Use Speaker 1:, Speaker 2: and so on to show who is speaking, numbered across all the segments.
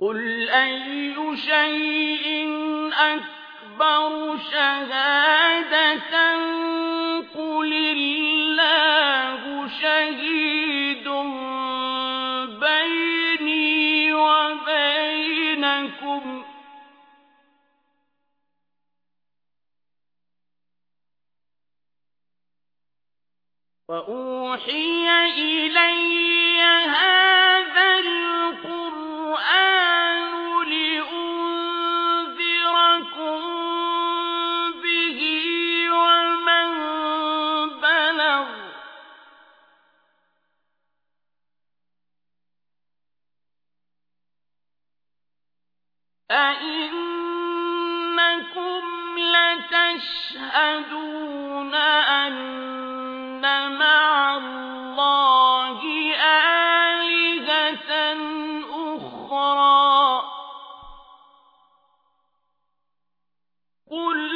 Speaker 1: قل أي شيء أكبر شهادة قل الله شهيد بيني وبينكم وأوحي إلي هذا أئنكم لتشهدون أن مع الله آلهة أخرى. قل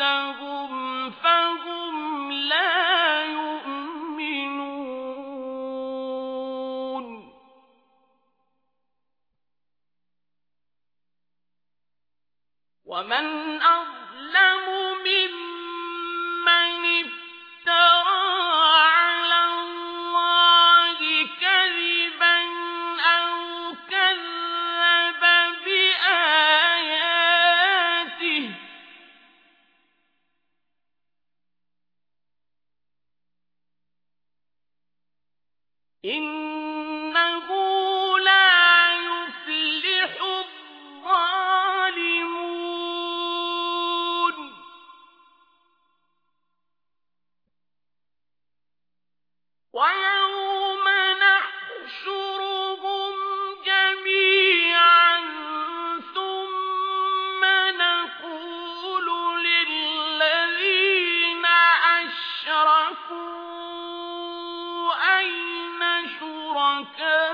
Speaker 1: أنفسهم فهم لا يؤمنون. ومن أظلم إنه لا يفلح الظالمون. ويوم نحشرهم جميعا ثم نقول للذين أشركوا شركاؤكم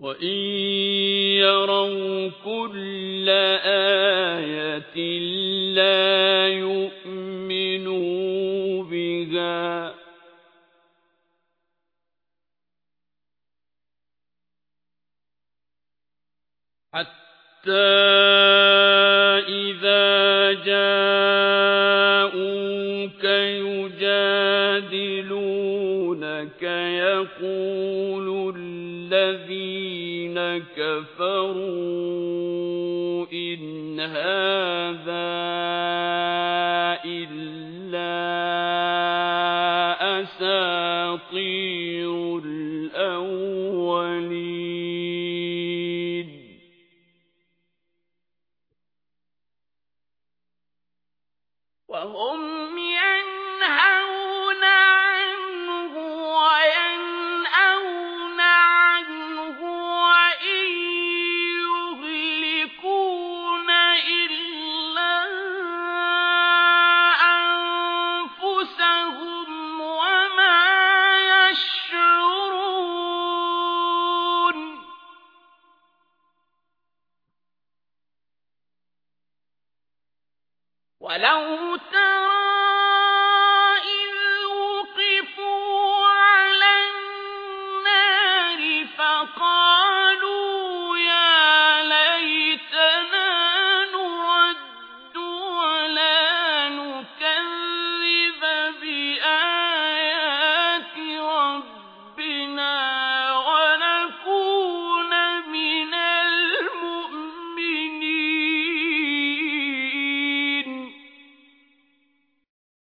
Speaker 2: وَإِن يَرَوْا كُلَّ آيَةٍ لَّا يُؤْمِنُوا بِهَا حَتَّى إِذَا جَاءُوكَ يُجَادِلُونَكَ يَقُولُ كَفَرُوا إِنْ هَذَا إِلَّا أَسَاطِيرُ الْأَوَّلِينَ.
Speaker 1: وَهُمْ ولو ترى إذ وقفوا على النار